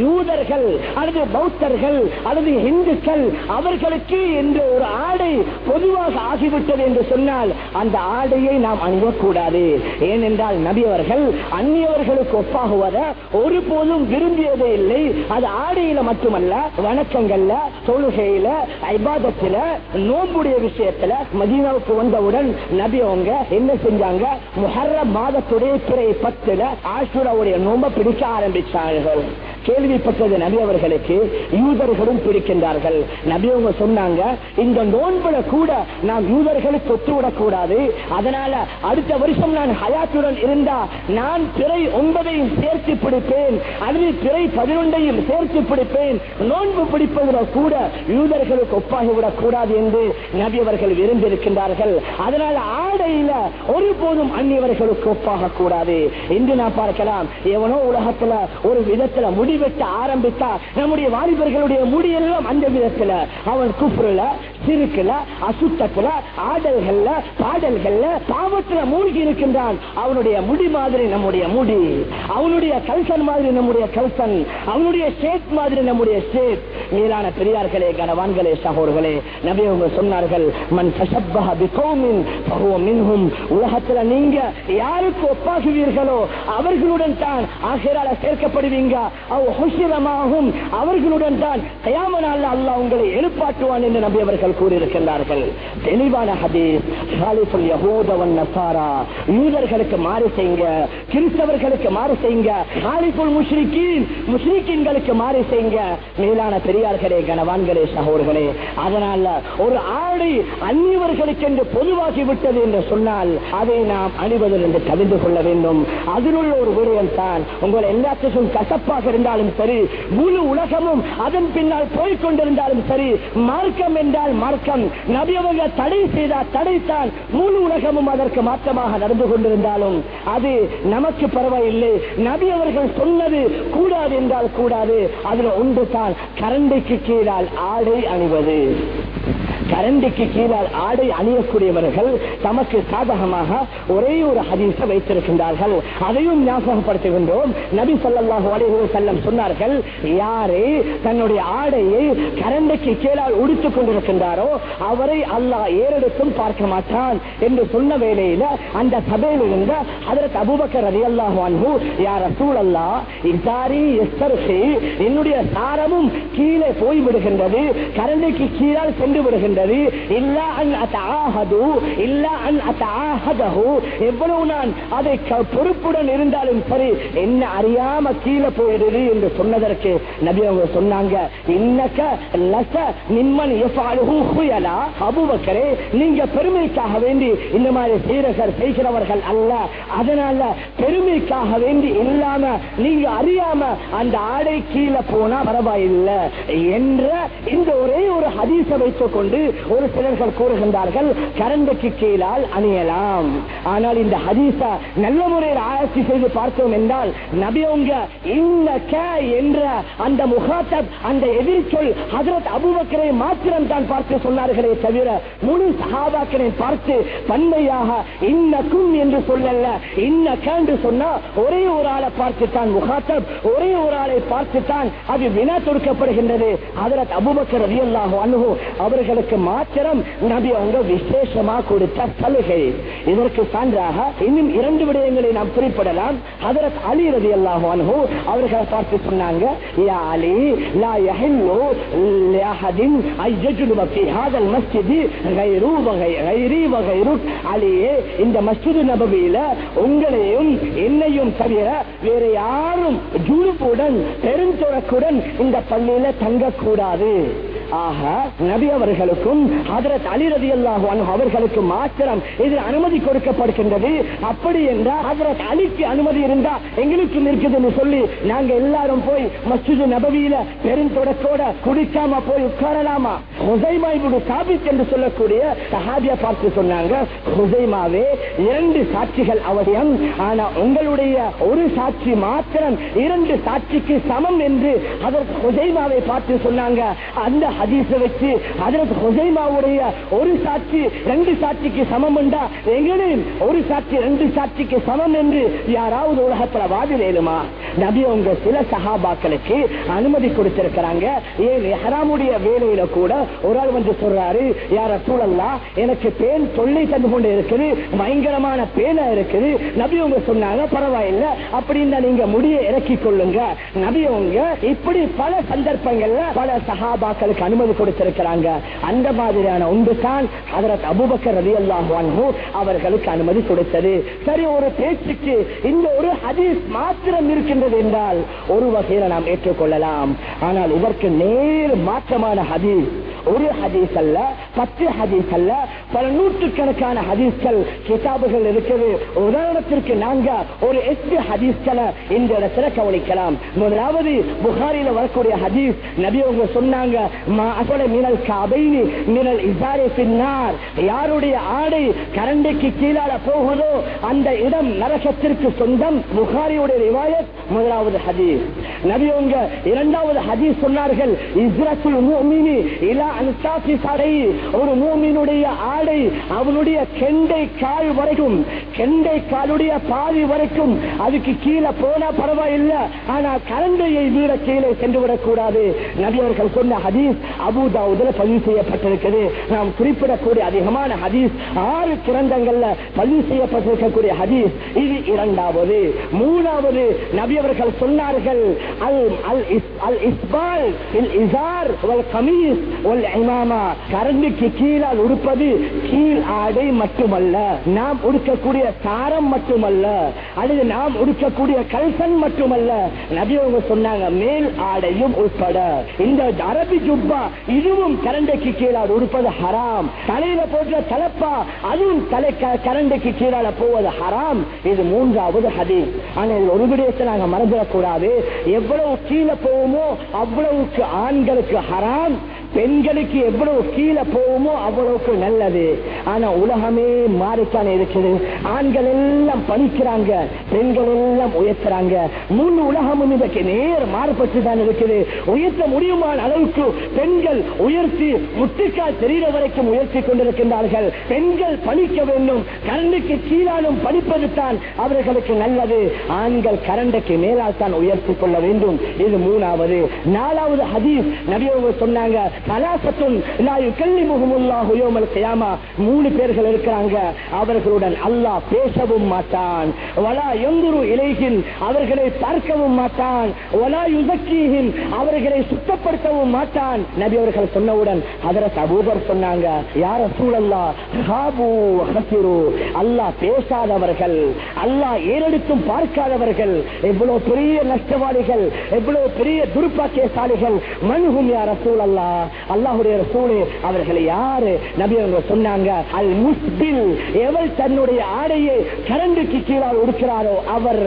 யூதர்கள் அல்லது பௌத்தர்கள் அல்லது இந்துக்கள் அவர்களுக்கு என்ற ஒரு ஆடை பொதுவாக ஆகிவிட்டது என்று சொன்னால் அந்த ஆடையை நாம் அணியக்கூடாது. ஏனென்றால் நபி அவர்கள் அந்நியவர்களுக்கு ஒப்பாகுவத ஒருபோதும் விரும்பியதே இல்லை. அது ஆடையில மட்டுமல்ல வணக்கங்கள்ல தொழுகையில ஐபாதத்துல நோம்புடைய விஷயத்துல மதீனாவுக்கு வந்தவுடன் நபி அவங்க என்ன செஞ்சாங்க? முஹர்ர மாதத்துடைய பிறை பத்துல ஆசுராவுடைய நோம்ப பிடிக்க ஆரம்பிச்சார்கள். கேள்விப்பட்டது நபி அவர்களுக்கு யூதர்களும் பிடிக்கின்றார்கள். நபி அவங்க சொன்னாங்க இந்த நோன்புல கூட நாம் யூதர்களுக்கு ஒத்துவிடக் முடியாது. அதனால அடுத்த வருஷம் நான் ஹயாத்துடன் இருந்தா நான் பிறை ஒன்பதையும் சேர்த்து பிடிப்பேன். அதில் பிறை பதினொன்றையும் சேர்த்து பிடிப்பேன். நோன்பு பிடிப்பதில் கூட யூதர்களுக்கு ஒப்பாகிவிடக் கூடாது என்று நபியவர்கள் விரும்பியிருக்கின்றார்கள். அதனால ஆடையில ஒருபோதும் அந்நியவர்களுக்கு ஒப்பாக கூடாது. என்று நான் பார்க்கலாம் எவனோ உலகத்துல ஒரு விதத்துல முடிவெட்ட ஆரம்பித்தா நம்முடைய வாலிபர்களுடைய முடியெல்லாம் அந்த விதத்துல. அவன் குப்புல சிறுக்குல அசுத்தத்துல ஆடல்கள்ல பாடல்கள்ல பாவத்துல மூழ்கி இருக்கின்றான். அவனுடைய முடி மாதிரி நம்முடைய முடி. அவனுடைய கல்சன் மாதிரி நம்முடைய கல்சன். அவனுடைய ஸ்டேட் மாதிரி நம்முடைய ஸ்டேட் மேலான பெரியார்களே கனவான்களே சகோர்களே நபி அவங்க சொன்னார்கள் மன் தஷப்பஹ பிகௌமின் மின்ஹும். உலகத்துல நீங்க யாருக்கு ஒப்பாகுவீர்களோ அவர்களுடன் தான் ஆசிரால சேர்க்கப்படுவீங்க. அவர்களுடன் தான் கயாமனால் அல்லாஹ் உங்களை எழுப்பாட்டுவான் என்று நபி அவர்கள் கூறியிருக்கின்றார்கள். தெளிவான ஹதீஸ் ஹாலிஃபுல் நசாரா. யூதர்களுக்கு மாறு செய்யுங்க கிறிஸ்தவர்களுக்கு மாறு செய்யுங்க ஹாலிஃபுல் முஷ்ரிக்கின் முஷ்ரிக்கீன்களுக்கு மாறு செய்யுங்க. மேலான பெரியார்களே கனவான்களே சகோர்களே அதனால ஒரு ஆடை அந்நியவர்களுக்கு என்று பொதுவாகி விட்டது என்று சொன்னால் அதை நாம் அணிவதில் என்று தவிர்த்து கொள்ள வேண்டும். அதிலுள்ள ஒரு விடயம் தான் உங்கள் எல்லாத்துக்கும் கசப்பாக இருந்தாலும் சரி முழு உலகமும் அதன் பின்னால் போய்க் கொண்டிருந்தாலும் சரி மார்க்கம் என்றால் மார்க்கம் நபியவங்க தடை செய்தால் தடைத்தான் முழு உலகமும் அதற்கு மாற்றமாக நடந்து கொண்டிருந்தாலும் அது நமக்கு பரவாயில்லை. நபி அவர்கள் சொன்னது கூடாது என்றால் கூடாது. அதுல ஒன்று தான் கரண்டைக்கு கீழால் ஆடை அணிவது. கரண்டிக்கு கீழால் ஆடை அணியக்கூடியவர்கள் தமக்கு சாதகமாக ஒரே ஒரு ஹதீச வைத்திருக்கின்றார்கள். அதையும் ஞாபகப்படுத்துகின்றோம். நபி சொல்லாஹு அலைஹி செல்லம் சொன்னார்கள் யாரே தன்னுடைய ஆடையை கரண்டிக்கு கீழால் உடுத்துக் கொண்டிருக்கின்றாரோ அவரை அல்லாஹ் ஏறெடுத்தும் பார்க்க மாட்டான். என்று சொன்ன வேளையில அந்த சபையில் இருந்த அதற்கு அபுபக்கர் ரலியல்லாஹு அன்ஹு யார சூழல்லா இசாரி என்னுடைய சாரமும் கீழே போய் விடுகின்றது கரண்டிக்கு கீழால் சென்று விடுகின்றது. இருக்கிறது இல்ல அன் அத்தாஹது இல்ல அன் அத்தாஹதஹு எவ்வளவு நான் அதை பொறுப்புடன் இருந்தாலும் சரி என்ன அறியாம கீழே போயிடுது என்று சொன்னதற்கு நபி அவங்க சொன்னாங்க. இன்னக்க லச நிம்மன் எஃபாலுஹு ஹுயலா. அபூபக்கரே நீங்க பெருமைக்காக வேண்டி இந்த மாதிரி சீரகர் செய்கிறவர்கள் அல்ல. அதனால பெருமைக்காக வேண்டி இல்லாம நீங்க அறியாம அந்த ஆடை கீழே போனா பரவாயில்லை என்ற இந்த ஒரே ஒரு ஹதீச வைத்துக் கொண்டு ஒரு சிலர்கள் கூறுகின்றார்கள் கரண்டுக்கு கீழால் அணியலாம். ஆனால் இந்த ஹதீசா நல்ல முறையில் ஆராய்ச்சி செய்து பார்த்தோம் என்றால் நபியவங்க இந்த க என்ற அந்த முகாத்தப் அந்த எதிர்ச்சொல் ஹசரத் அபுபக்கரை மாத்திரம் தான் பார்த்து சொன்னார்களே தவிர முழு சஹாபாக்களை பார்த்து பன்மையாக இன்னக்கும் என்று சொல்லல. இன்னக்க என்று சொன்னா ஒரே ஒரு ஆளை பார்த்து தான் முகாத்தப் ஒரே ஒரு ஆளை பார்த்து தான் அது வினா தொடுக்கப்படுகின்றது. ஹசரத் அபுபக்கர் ரலியல்லாஹு அன்ஹு அவர்களுக்கு இதற்கு மாத்திரம் நபி அவங்க விசேஷமா கொடுத்த சலுகை. இதற்கு சான்றாக இன்னும் இரண்டு விடயங்களை நாம் குறிப்பிடலாம். ஹதரத் அலி ரதி அல்லாஹான் அவர்களை பார்த்து சொன்னாங்க இந்த மஸ்ஜிது நபவியில உங்களையும் என்னையும் தவிர வேற யாரும் ஜுழுப்புடன் பெருந்தொடக்குடன் இந்த பள்ளியில தங்கக்கூடாது. ஆக நபி அவர்களுக்கு அவர்களுக்கும் ஹதரத் அலி ரதி அவர்களுக்கு மாத்திரம் இதில் அனுமதி கொடுக்கப்படுகின்றது. அப்படி என்றால் ஹதரத் அலிக்கு அனுமதி இருந்தா எங்களுக்கும் இருக்குதுன்னு சொல்லி நாங்க எல்லாரும் போய் மஸ்ஜிது நபவியில பெருந்தொடக்கோட குடிக்காம போய் உட்காரலாமா? ஹுசைமா இப்படி சாபித் என்று சொல்லக்கூடிய சஹாபியா பார்த்து சொன்னாங்க ஹுசைமாவே இரண்டு சாட்சிகள் அவசியம். ஆனா உங்களுடைய ஒரு சாட்சி மாத்திரம் இரண்டு சாட்சிக்கு சமம் என்று அதற்கு ஹுசைமாவை பார்த்து சொன்னாங்க. அந்த ஹதீஸை வச்சு அதற்கு ஹுசைமாவுடைய ஒரு சாட்சி ரெண்டு சாட்சிக்கு சமம் என்றா எங்களையும் ஒரு சாட்சி ரெண்டு சாட்சிக்கு சமம் என்று யாராவது உலகத்துல வாதிலேலுமா நபி அவங்க சில சகாபாக்களுக்கு அனுமதி கொடுத்திருக்கிறாங்க. ஏன் ஹராமுடைய வேலையில கூட ஒரு ஆள் வந்து சொல்றாரு யார சூழல்லா எனக்கு பேன் தொல்லை தந்து கொண்டு இருக்குது பயங்கரமான பேனா இருக்குது. நபி அவங்க சொன்னாங்க பரவாயில்ல அப்படின்னு நீங்க முடிய இறக்கி கொள்ளுங்க. நபி அவங்க இப்படி பல சந்தர்ப்பங்கள்ல பல சகாபாக்களுக்கு அனுமதி கொடுத்திருக்கிறாங்க. அந்த மாதிரியான ஒன்றுதான் அபுபக்கர் ரவி அல்லாஹு அவர்களுக்கு அனுமதி கொடுத்தது. சரி ஒரு பேச்சுக்கு இந்த ஒரு ஹதீஸ் மாத்திரம் இருக்கின்றது என்றால் ஒரு வகையில நாம் ஏற்றுக்கொள்ளலாம். ஆனால் இதற்கு நேர் மாற்றமான ஹதீஸ் ஒரு ஹதீஸ் அல்ல பத்து ஹதீஸ் அல்ல பல நூற்றுக்கணக்கான ஹதீஸ்கள் கிதாபுகள் இருக்குது உதாரணத்திற்கு நாங்க ஒரு எட்டு ஹதீஸ்களை இந்த இடத்துல கவனிக்கலாம். முதலாவது புகாரில வரக்கூடிய ஹதீஸ் நபி அவங்க சொன்னாங்க மீனல் காபைனி மினல் இசாரி பின்னார் யாருடைய ஆடை கரண்டைக்கு கீழால போகுதோ அந்த இடம் நரகத்திற்கு சொந்தம். புகாரியுடைய ரிவாயத் முதலாவது ஹதீஸ். நபியவங்க இரண்டாவது ஹதீஸ் சொன்னார்கள் இஸ்ரத்துல் மூமினி இலா அன்சாஃபி சடை ஒரு மூமினுடைய ஆடை அவனுடைய கெண்டை கால் வரைக்கும் கெண்டை காலுடைய பாதி வரைக்கும் அதுக்கு கீழே போனா பரவாயில்லை ஆனா கரண்டையை வீட கீழே சென்று விடக்கூடாது. நபி அவர்கள் சொன்ன ஹதீஸ் அபுதாவுதுல பதிவு செய்யப்பட்ட செய்யப்பட்டிருக்கிறது நாம் குறிப்பிடக்கூடிய அதிகமான ஹதீஸ் ஆறு கிரந்தங்கள்ல பதிவு செய்யப்பட்டிருக்கக்கூடிய ஹதீஸ். இது இரண்டாவது. மூணாவது நபி அவர்கள் சொன்னார்கள் அல் அல் கீழால் உடுப்பது கீழ் ஆடை மட்டுமல்ல நாம் உடுக்கக்கூடிய சாரம் மட்டுமல்ல அல்லது நாம் உடுக்கக்கூடிய கல்சன் மட்டுமல்ல. நபி அவங்க சொன்னாங்க மேல் ஆடையும் உட்பட. இந்த அரபி ஜுப்பா இதுவும் கரண்டைக்கு கீழ் கீழால் உடுப்பது ஹராம். தலையில போட்ட தலப்பா அதுவும் தலை க- கரண்டைக்கு கீழால போவது ஹராம். இது மூன்றாவது ஹதீஸ். ஆனா இது ஒரு விடயத்தை நாங்க மறந்துடக்கூடாது. எவ்வளவு கீழே போவோமோ அவ்வளவுக்கு ஆண்களுக்கு ஹராம். பெண்களுக்கு எவ்வளவு கீழே போவோமோ அவ்வளவுக்கு நல்லது. ஆனா உலகமே மாறித்தானே இருக்குது. ஆண்கள் எல்லாம் படிக்கிறாங்க பெண்கள் எல்லாம் உயர்த்துறாங்க. முழு உலகமும் இதற்கு நேர் மாறுபட்டு தான் இருக்குது. உயர்த்த முடியுமான அளவுக்கு பெண்கள் உயர்த்தி முத்துக்கால் தெரிகிற வரைக்கும் உயர்த்தி கொண்டிருக்கின்றார்கள். பெண்கள் படிக்க வேண்டும். கரண்டுக்கு கீழாலும் படிப்பது தான் அவர்களுக்கு நல்லது. ஆண்கள் கரண்டுக்கு மேலால் தான் உயர்த்தி கொள்ள வேண்டும். இது மூணாவது. நாலாவது ஹதீஸ். நபியவங்க சொன்னாங்க சலாசத்துன் லா யுகல்லிமுஹுமுல்லாஹு யௌமல் கியாமா மூணு பேர்கள் இருக்கிறாங்க. அவர்களுடன் அல்லாஹ் பேசவும் மாட்டான். வலா எங்குரு இலைகின் அவர்களை பார்க்கவும் மாட்டான். வலா யுசக்கீஹின் அவர்களை சுத்தப்படுத்தவும் மாட்டான். நபி அவர்கள் சொன்னவுடன் அதற்கு அபூபர் சொன்னாங்க யார சூழல்லா ஹாபு அல்லாஹ் பேசாதவர்கள் அல்லாஹ் ஏறெடுத்தும் பார்க்காதவர்கள் எவ்வளவு பெரிய நஷ்டவாளிகள் எவ்வளவு பெரிய துர்பாக்கியசாலிகள். மனுகும் யார சூழல்லா அல்லாஹுடைய அவர்களை யாரு? நபி அவங்க சொன்னாங்க அல் முஸ்தில் எவள் தன்னுடைய ஆடையை கரண்டுக்கு கீழால் உடுக்கிறாரோ அவர்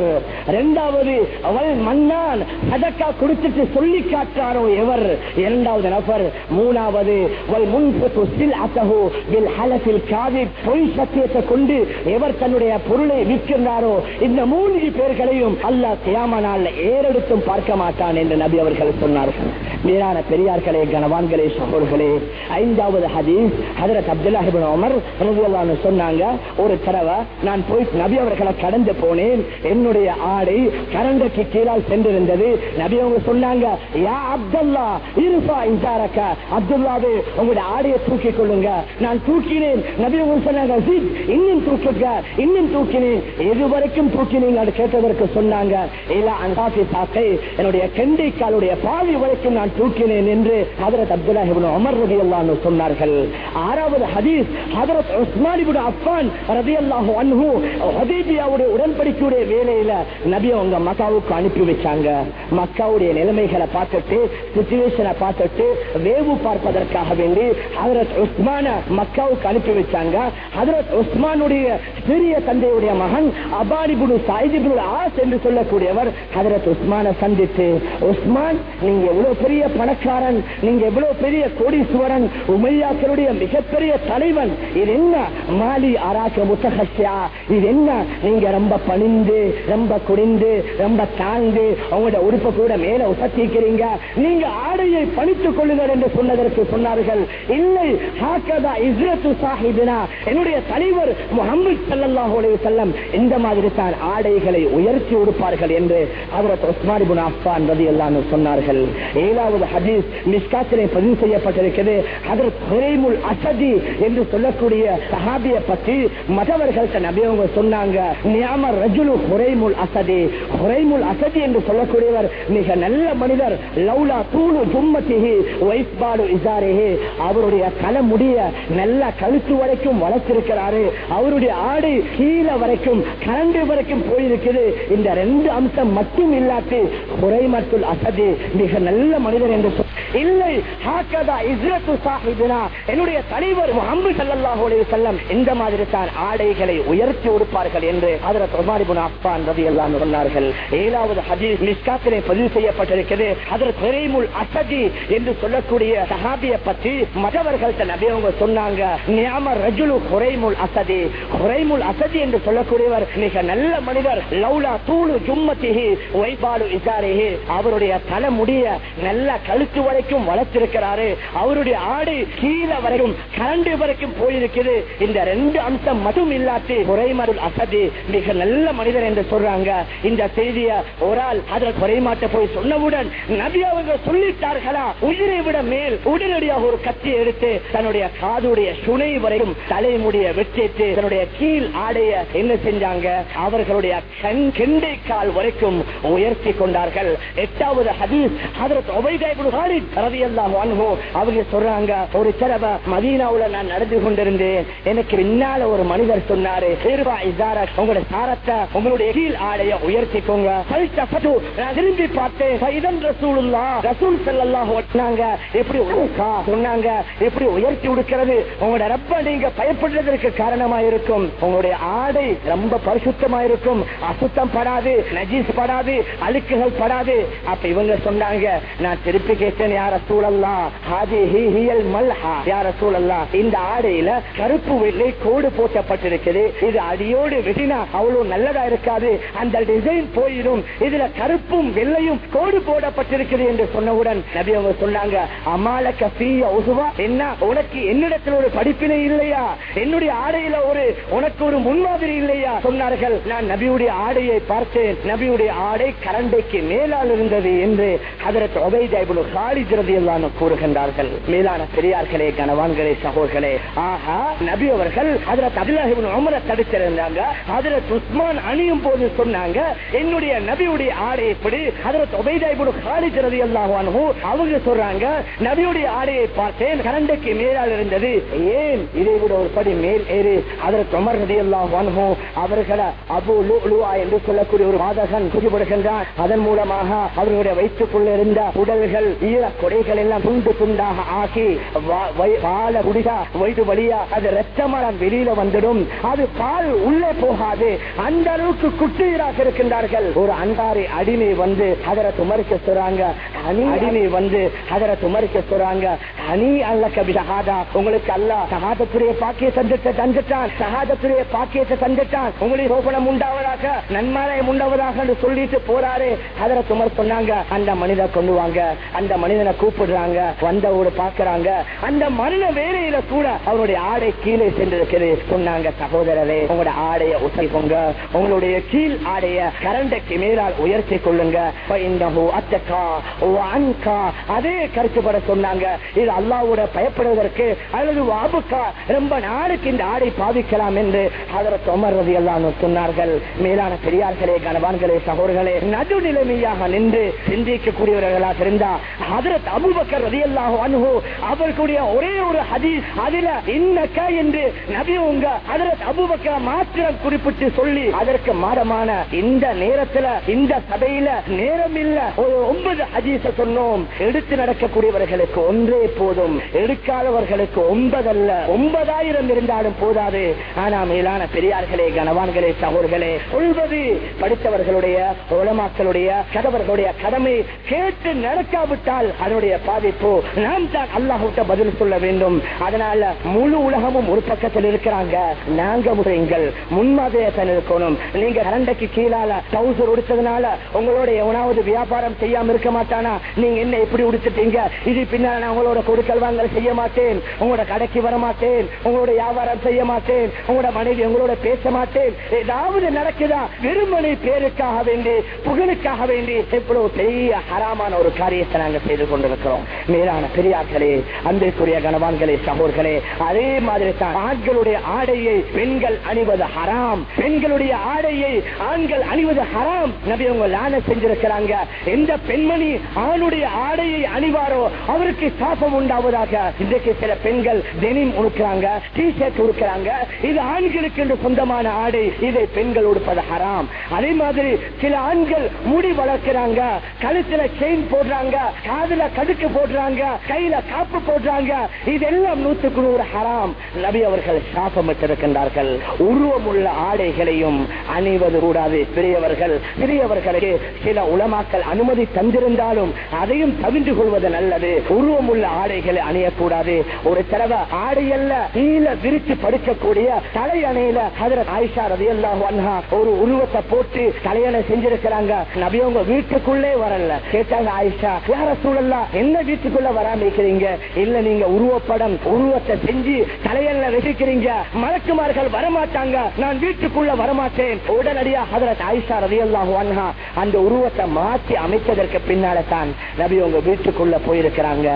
இரண்டாவது அவள் மன்னான் சதக்கா கொடுத்துட்டு சொல்லி காட்டுறாரோ எவர்? இரண்டாவது நபர் மூணாவது அவள் முன்பு சில் அத்தகு வில் ஹலத்தில் காதி பொய் சத்தியத்தை கொண்டு எவர் தன்னுடைய பொருளை விற்கின்றாரோ இந்த மூன்று பேர்களையும் அல்லாஹ் தியாமனால் ஏறெடுத்தும் பார்க்க மாட்டான் என்று நபி அவர்கள் சொன்னார்கள். மீரான பெரியார்களே கனவான்கள் சகோர்களே ஐந்தாவது ஹதீஸ் ஹதரத் அப்துல்லாஹிபின் உமர் ரலியல்லாஹு சொன்னாங்க ஒரு தடவை நான் போய் நபி அவர்களை கடந்து போனேன். என்னுடைய ஆடை கரண்டைக்கு கீழால் சென்றிருந்தது. நபி அவங்க சொன்னாங்க யா அப்துல்லா இருப்பா இன்சாரக்க அப்துல்லாவே உங்களுடைய ஆடையை தூக்கிக் கொள்ளுங்க. நான் தூக்கினேன். நபி அவங்க சொன்னாங்க "ஜித், இன்னும் தூக்குங்க இன்னும் தூக்கினேன். எது வரைக்கும் தூக்கினீங்க? அது கேட்டதற்கு சொன்னாங்க இல்ல அன்சாஃபி சாக்கை என்னுடைய கெண்டை காலுடைய பாவி வரைக்கும் நான் தூக்கினேன் என்று அதரத் சொன்னார்கள். ஆறாவது ஹதீஸ் அன்ஹு உடன்படிக்கையுடைய வேலையில நபி அவங்க மக்காவுக்கு அனுப்பி வச்சாங்க. மக்காவுடைய நிலைமைகளை பார்த்துட்டு பார்த்துட்டு வேவு பார்ப்பதற்காக வேண்டி உஸ்மான மக்காவுக்கு அனுப்பி வச்சாங்க. ஹஜரத் உஸ்மானுடைய சிறிய தந்தையுடைய மகன் அபாரிபுடு சாயிதிபுடு ஆஸ் என்று சொல்லக்கூடியவர் ஹஜரத் உஸ்மான சந்தித்து உஸ்மான் நீங்க எவ்வளவு பெரிய பணக்காரன் நீங்க எவ்வளவு எவ்வளவு பெரிய கோடீஸ்வரன் உமையாக்களுடைய மிகப்பெரிய தலைவன். இது என்ன? மாலி அராக்க முத்தகசியா இது என்ன? நீங்க ரொம்ப பணிந்து ரொம்ப குடிந்து ரொம்ப தாழ்ந்து அவங்களோட உறுப்பை கூட மேல உசத்திக்கிறீங்க. நீங்க ஆடையை பணித்துக் கொள்ளுங்கள் என்று சொன்னதற்கு சொன்னார்கள். இல்லை ஹாக்கதா இஸ்ரத்து சாஹிபினா. என்னுடைய தலைவர் முகமது ஸல்லல்லாஹு செல்லம் இந்த மாதிரி தான் ஆடைகளை உயர்த்தி உடுப்பார்கள் என்று அவரது உஸ்மானிபுன் இப்னு அஃபான் ரலியல்லாஹு அன்ஹு சொன்னார்கள். ஏழாவது ஹதீஸ் மிஸ்காத்திலே பதிவு செய்யப்பட்டிருக்கிறது. ஹஜரத் குறைமுல் அசதி என்று சொல்லக்கூடிய சஹாபியை பற்றி மதவர்கள்ட்ட நபி அவங்க சொன்னாங்க. நியாமர் ரஜுலு குறைமுல் அசதி. குறைமுல் அசதி என்று சொல்லக்கூடியவர் மிக நல்ல மனிதர். லவுலா தூணு தும்மத்திகி வைஸ்பாலு இசாரிஹி. அவருடைய தலைமுடிய நல்ல கழுத்து வரைக்கும் வளர்த்திருக்கிறாரு. அவருடைய ஆடை கீழே வரைக்கும் கரண்டு வரைக்கும் போயிருக்குது. இந்த ரெண்டு அம்சம் மட்டும் இல்லாட்டி குறைமத்துள் அசதி மிக நல்ல மனிதர் என்று இல்லை ஹாக்கதா இஸ்ரத்து சாஹிபினா. என்னுடைய தலைவர் முகமது ஸல்லல்லாஹு அலைஹி வஸல்லம் இந்த மாதிரி தான் ஆடைகளை உயர்த்தி உடுப்பார்கள் என்று ஹஜரத் உமர் இப்னு அஃபான் ரலியல்லாஹு சொன்னார்கள். ஏழாவது ஹஜீஸ் மிஸ்காத்திலே பதிவு செய்யப்பட்டிருக்கிறது. ஹஜரத் ஹுரைமுல் அசதி என்று சொல்லக்கூடிய சஹாபியை பற்றி மற்றவர்கள்ட்ட நபி அவங்க சொன்னாங்க நியாம ரஜுலு ஹுரைமுல் அசதி. ஹுரைமுல் அசதி என்று சொல்லக்கூடியவர் மிக நல்ல மனிதர். லௌலா தூளு ஜும்மத்திஹி வைபாலு இசாரிஹி. அவருடைய தலைமுடிய நல்ல கழுத்து வரைக்கும் வளர்த்திருக்க இருக்கிறாரு. அவருடைய ஆடை கீழே வரைக்கும் கரண்டு வரைக்கும் போயிருக்குது. இந்த ரெண்டு அம்சம் மட்டும் இல்லாட்டி குறைமருள் அசதி மிக நல்ல மனிதர் என்று சொல்றாங்க. இந்த செய்திய ஒரு ஆள் அதில் குறைமாட்ட போய் சொன்னவுடன் நபி அவர்கள் சொல்லிட்டார்களா? உயிரை விட மேல் உடனடியாக ஒரு கத்தியை எடுத்து தன்னுடைய காதுடைய சுனை வரைக்கும் தலைமுடிய வெட்டிட்டு தன்னுடைய கீழ் ஆடைய என்ன செஞ்சாங்க? அவர்களுடைய கண் கெண்டை கால் வரைக்கும் உயர்த்தி கொண்டார்கள். எட்டாவது ஹதீஸ் ஹதரத் உபைதா அவங்க சொல்றாங்க ஒரு தடவை மதீனாவுல நான் நடந்து கொண்டிருந்தேன். எனக்கு பின்னால ஒரு மனிதர் சொன்னாரு "இர்ஃபா உங்களோட சாரத்தை உங்களுடைய கீழ் ஆடைய உயர்த்திக்கோங்க. ஃபல்தஃபது, திரும்பி பார்த்தேன். ஃபைதன் ரசூல் ஸல்லல்லாஹு அலைஹி எப்படி சொன்னாங்க எப்படி உயர்த்தி உடுக்கிறது? உங்களோட ரப்ப நீங்க பயப்படுறதற்கு காரணமா இருக்கும் உங்களுடைய ஆடை ரொம்ப பரிசுத்தமா இருக்கும் அசுத்தம் படாது நஜீஸ் படாது அழுக்குகள் படாது. அப்ப இவங்க சொன்னாங்க நான் திருப்பி கேட்டேன் யார சூழல்லா இந்த ஆடையில கருப்பு வெள்ளை கோடு போட்டப்பட்டிருக்குது. இது அடியோடு வெட்டினா அவ்வளவு நல்லதா இருக்காது. அந்த டிசைன் போயிடும். இதுல கருப்பும் வெள்ளையும் கோடு போடப்பட்டிருக்குது என்று சொன்னவுடன் நபி அவங்க சொன்னாங்க அமால கஃபிய உசுவா? என்ன? உனக்கு என்னிடத்தில் ஒரு படிப்பினை இல்லையா? என்னுடைய ஆடையில ஒரு உனக்கு ஒரு முன்மாதிரி இல்லையா? சொன்னார்கள். நான் நபியுடைய ஆடையை பார்த்தேன். நபியுடைய ஆடை கரண்டைக்கு மேலால் இருந்தது என்று அதற்கு உபைதாய்புல் காலிஜ் எல்லாம் கூறுகின்றார்கள். மேலான பெரியார்களே கனவான்களே சகோர்களே ஆஹா நபி அவர்கள் உமரை தடுத்திருந்தாங்க. அதற்கு உஸ்மான் அணியும் போது சொன்னாங்க என்னுடைய நபியுடைய ஆடை எப்படி அதற்கு உபைதாய்புல் காலிஜ் ரதியல்லாஹு அவங்க சொல்றாங்க நபியுடைய ஆடையை பார்த்தேன் கரண்டைக்கு மேலால் இருந்தது. ஏன் இதை விட ஒரு படி மேல் ஏறி? அதற்கு உமர் எல்லாம் அவர்களை அபு லுவா என்று சொல்லக்கூடிய ஒரு மாதகன் குறிப்பிடுகின்றார் அதன் மூலமாக அவர்களுடைய வயிற்றுக்குள்ள இருந்த உடல்கள் ஈர கொடைகள் எல்லாம் துண்டு துண்டாக ஆக்கி வா- வை- வயிறு வழியா அது ரத்தமரம் வெளியில வந்துடும். அது பால் உள்ளே போகாது. அந்த அளவுக்கு குட்டியராக இருக்கின்றார்கள். ஒரு அன்றாரி அடிமை வந்து அதர துமரிக்க சொல்றாங்க அணி அடிமை வந்து அதர துமரிக்க சொல்றாங்க அணி அல்ல கபி உங்களுக்கு அல்ல சகாதத்துடைய பாக்கிய தந்துட்ட தந்துட்டான். சகாதத்துடைய பாக்கியத்தை தந்துட்டான். உங்களுக்கு ரோபணம் உண்டாவதாக நன்மாராயம் உண்டாவதாக என்று சொல்லிட்டு போறாரு. அதர துமர் சொன்னாங்க அந்த மனிதனை கொண்டு வாங்க அந்த மனிதனை கூப்பிடுறாங்க. போறாங்க வந்தவோடு பாக்குறாங்க அந்த மரண வேலையில கூட அவருடைய ஆடை கீழே சென்றிருக்கிறது. சொன்னாங்க சகோதரரே உங்களோட ஆடைய உசைப்போங்க உங்களுடைய கீழ் ஆடைய கரண்டைக்கு மேலால் உயர்த்தி கொள்ளுங்க. அதே கருத்துப்பட சொன்னாங்க. இது அல்லாவோட பயப்படுவதற்கு அல்லது வாபுக்கா. ரொம்ப நாளுக்கு இந்த ஆடை பாதிக்கலாம் என்று அதற்கு அமர் ரவி எல்லாம் சொன்னார்கள். மேலான பெரியார்களே கனவான்களே சகோர்களே நடுநிலைமையாக நின்று சிந்திக்கக்கூடியவர்களாக இருந்தா அதற்கு அபுபக்கர் ரதி அவர்களுடைய ஒரே ஒரு ஹதீஸ் அதுல இன்னக்க என்று நபி உங்க அதற்கு அபுபக்க மாத்திரம் குறிப்பிட்டு சொல்லி அதற்கு மாறமான இந்த நேரத்துல இந்த சபையில நேரம் இல்ல ஒரு ஒன்பது ஹதீஸ சொன்னோம். எடுத்து நடக்கக்கூடியவர்களுக்கு ஒன்றே போதும். எடுக்காதவர்களுக்கு ஒன்பது அல்ல ஒன்பதாயிரம் இருந்தாலும் போதாது. ஆனா மேலான பெரியார்களே கனவான்களே சகோதர்களே சொல்வது படித்தவர்களுடைய உலமாக்களுடைய கதவர்களுடைய கடமை கேட்டு நடக்காவிட்டால் அதனுடைய பாதிப்பு நாம் தான் அல்லாஹூட்ட பதில் சொல்ல வேண்டும். அதனால முழு உலகமும் ஒரு பக்கத்தில் இருக்கிறாங்க. நாங்க முறைங்கள் முன்மாதிரியத்தான் இருக்கணும். நீங்க கரண்டைக்கு கீழால டவுசர் உடுத்ததுனால உங்களோட எவனாவது வியாபாரம் செய்யாம இருக்க மாட்டானா? நீங்க என்ன எப்படி உடுத்துட்டீங்க? இது பின்னால நான் உங்களோட கொடுக்கல் வாங்கல் செய்ய மாட்டேன். உங்களோட கடைக்கு வர மாட்டேன். உங்களோட வியாபாரம் செய்ய மாட்டேன். உங்களோட மனைவி உங்களோட பேச மாட்டேன். ஏதாவது நடக்குதா? வெறுமனை பேருக்காக வேண்டி புகழுக்காக வேண்டி எவ்வளவு பெரிய ஹராமான ஒரு காரியத்தை நாங்க செய்து கொண்டிருக்கிறோம். மேலான பெரியார்களே அன்பிற்குரிய கனவான்களே சகோர்களே அதே மாதிரி தான் ஆண்களுடைய ஆடையை பெண்கள் அணிவது ஹராம். பெண்களுடைய ஆடையை ஆண்கள் அணிவது ஹராம். நபி அவங்க லான செஞ்சிருக்கிறாங்க. எந்த பெண்மணி ஆணுடைய ஆடையை அணிவாரோ அவருக்கு சாபம் உண்டாவதாக இன்றைக்கு சில பெண்கள் டெனிம் உடுக்கிறாங்க டி ஷர்ட் உடுக்கிறாங்க. இது ஆண்களுக்கு என்று சொந்தமான ஆடை இதை பெண்கள் உடுப்பது ஹராம். அதே மாதிரி சில ஆண்கள் முடி வளர்க்கிறாங்க கழுத்துல செயின் போடுறாங்க காதுல கடுக்கு போடுறாங்க போடுறாங்க கையில காப்பு போடுறாங்க. இதெல்லாம் நூத்துக்கு நூறு ஹராம். நபி அவர்கள் சாபமிட்டிருக்கின்றார்கள் உருவமுள்ள ஆடைகளையும் அணிவது கூடாது. பெரியவர்கள் பெரியவர்களுக்கு சில உலமாக்கள் அனுமதி தந்திருந்தாலும் அதையும் தவிர்த்து கொள்வது நல்லது. உருவமுள்ள ஆடைகளை அணியக்கூடாது. ஒரு தடவை ஆடையல்ல கீழ விரித்து படுக்கக்கூடிய தலையணையில ஹதரத் ஆயிஷா ரவி அன்ஹா ஒரு உருவத்தை போட்டு தலையணை செஞ்சிருக்கிறாங்க. நபி அவங்க வீட்டுக்குள்ளே வரல. கேட்டாங்க ஆயிஷா யார சூழல்லா என்ன வீட்டு வீட்டுக்குள்ள வராம இருக்கிறீங்க. இல்ல நீங்க உருவப்படம் உருவத்தை செஞ்சு தலையல்ல வச்சிருக்கிறீங்க மலக்குமார்கள் வரமாட்டாங்க. நான் வீட்டுக்குள்ள வரமாட்டேன். உடனடியா ஹதரத் ஆயிஷா ரதியல்லாஹு அன்ஹா அந்த உருவத்தை மாற்றி அமைத்ததற்கு பின்னால தான் நபி உங்க வீட்டுக்குள்ள போயிருக்கிறாங்க.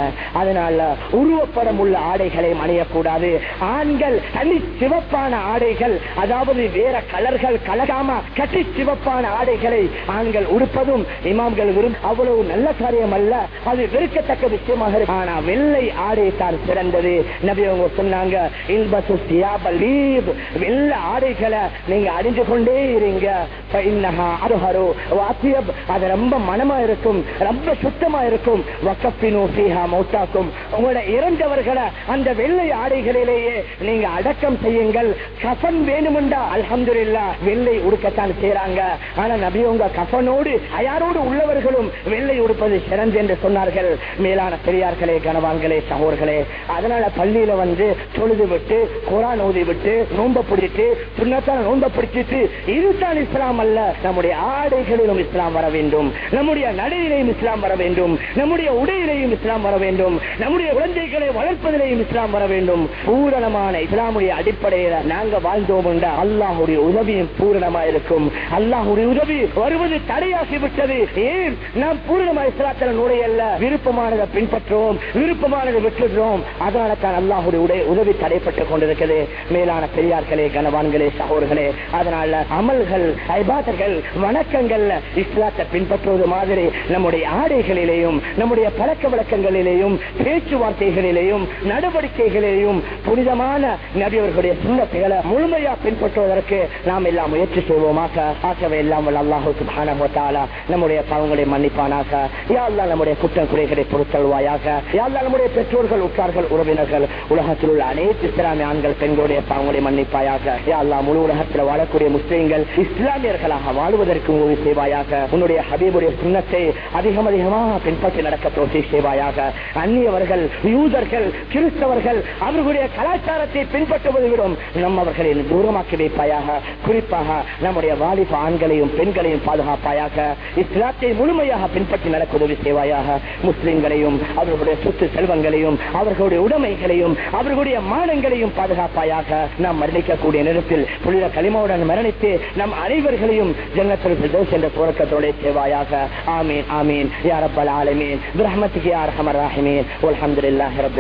அதனால உருவப்படம் உள்ள ஆடைகளை அணியக்கூடாது ஆண்கள் தனி சிவப்பான ஆடைகள் அதாவது வேற கலர்கள் கலகாம கட்டி சிவப்பான ஆடைகளை ஆண்கள் உடுப்பதும் இமாம்கள் விரும் அவ்வளவு நல்ல காரியம் அல்ல அது வெறுக்கத்தக்கது. விஷயமாக இருக்கு ஆனா வெள்ளை ஆடை தான் சிறந்தது நபி அவங்க சொன்னாங்க இல்பசு சியாபல் லீப். வெள்ளை ஆடைகளை நீங்க அணிந்து கொண்டே இருங்க ஃபைன்னஹா அதுஹரு வாத்தியப். அது ரொம்ப மனமா இருக்கும் ரொம்ப சுத்தமா இருக்கும் வக்கப்பினோ சீஹா மௌத்தாக்கும். உங்களோட இறந்தவர்களை அந்த வெள்ளை ஆடைகளிலேயே நீங்க அடக்கம் செய்யுங்கள். கஃபன் வேணுமெண்டா? அல்ஹம்துலில்லா. வெள்ளை உடுக்கத்தான் செய்யறாங்க ஆனா நபி உங்க கஃபனோடு அயாரோடு உள்ளவர்களும் வெள்ளை உடுப்பது சிறந்து என்று சொன்னார்கள். மேலான பெரியார்களே கனவான்களே சகோர்களே அதனால பள்ளியில வந்து தொழுது விட்டு குரான் ஊதி விட்டு நோம்ப பிடிச்சிட்டு சுண்ணத்தான நோம்ப பிடிச்சிட்டு இதுதான் இஸ்லாம் அல்ல. நம்முடைய ஆடைகளிலும் இஸ்லாம் வர வேண்டும். நம்முடைய நடையிலையும் இஸ்லாம் வர வேண்டும். நம்முடைய உடையிலையும் இஸ்லாம் வர வேண்டும். நம்முடைய குழந்தைகளை வளர்ப்பதிலையும் இஸ்லாம் வர வேண்டும். பூரணமான இஸ்லாமுடைய அடிப்படையில நாங்க வாழ்ந்தோம் என்ற அல்லாஹுடைய உதவியும் பூரணமா இருக்கும். அல்லாஹுடைய உதவி வருவது தடையாகி விட்டது. ஏன்? நாம் பூரணமா இஸ்லாத்தில் நுழையல்ல விருப்பமானதை பின்பற்றுவோம். விருப்பமானதை விட்டுடுறோம். அதனால தான் அல்லாஹுடைய உடைய உதவி தடைப்பட்டுக் கொண்டிருக்கிறது. மேலான பெரியார்களே கனவான்களே சகோர்களே அதனால அமல்கள் ஐபாதர்கள் வணக்கங்கள் இஸ்லாத்தை பின்பற்றுவது மாதிரி நம்முடைய ஆடைகளிலேயும் நம்முடைய பழக்க வழக்கங்களிலேயும் பேச்சுவார்த்தைகளிலேயும் நடவடிக்கைகளிலேயும் புனிதமான நபியவர்களுடைய சுண்ணத்தைகளை முழுமையா பின்பற்றுவதற்கு நாம் எல்லாம் முயற்சி செய்வோமாக ஆகவே எல்லாம் அல்லாஹுக்கு அல்லாஹு நம்முடைய பாவங்களை மன்னிப்பானாக. யாழ்லா நம்முடைய குற்றம் குறைகளை பொறுத்தல்வாயாக யாழ்லா நம்முடைய பெற்றோர்கள் உற்றார்கள் உறவினர்கள் உலகத்தில் உள்ள அனைத்து இஸ்லாமிய ஆண்கள் பெண்களுடைய பாவங்களை மன்னிப்பாயாக. யாழ்லா முழு உலகத்தில் வாழக்கூடிய முஸ்லீம்கள் இஸ்லாமியர்களாக வாழ்வதற்கு உதவி செய்வாயாக. உன்னுடைய ஹபீபுடைய சுண்ணத்தை அதிகம் அதிகமாக பின்பற்றி நடக்க தோசி செய்வாயாக. அந்நியவர்கள் யூதர்கள் கிறிஸ்தவர்கள் அவர்களுடைய கலாச்சாரத்தை பின்பற்றுவதை விடும் நம்மவர்களின் தூரமாக்கி வைப்பாயாக. குறிப்பாக நம்முடைய வாலிப ஆண்களையும் பெண்களையும் பாதுகாப்பாயாக. இஸ்லாத்தை முழுமையாக பின்பற்றி நடக்க உதவி செய்வாயாக. முஸ்லிம்களையும் அவர்களுடைய சொத்து செல்வங்களையும் அவர்களுடைய உடைமைகளையும் அவர்களுடைய மானங்களையும் பாதுகாப்பாயாக நாம் மரணிக்கக்கூடிய நேரத்தில் புனித களிமாவுடன் மரணித்து நம் அனைவர்களையும் ஜன்னத்தில் என்ற துவக்கத்தோட செய்வாயாக ஆமீன் ஆமீன் யா ரப்பல் ஆலமீன் பிரஹ்மத்துக்கு யா அர்ஹமர் ராஹிமீன் வல்ஹம்துலில்லாஹி ரப்பில்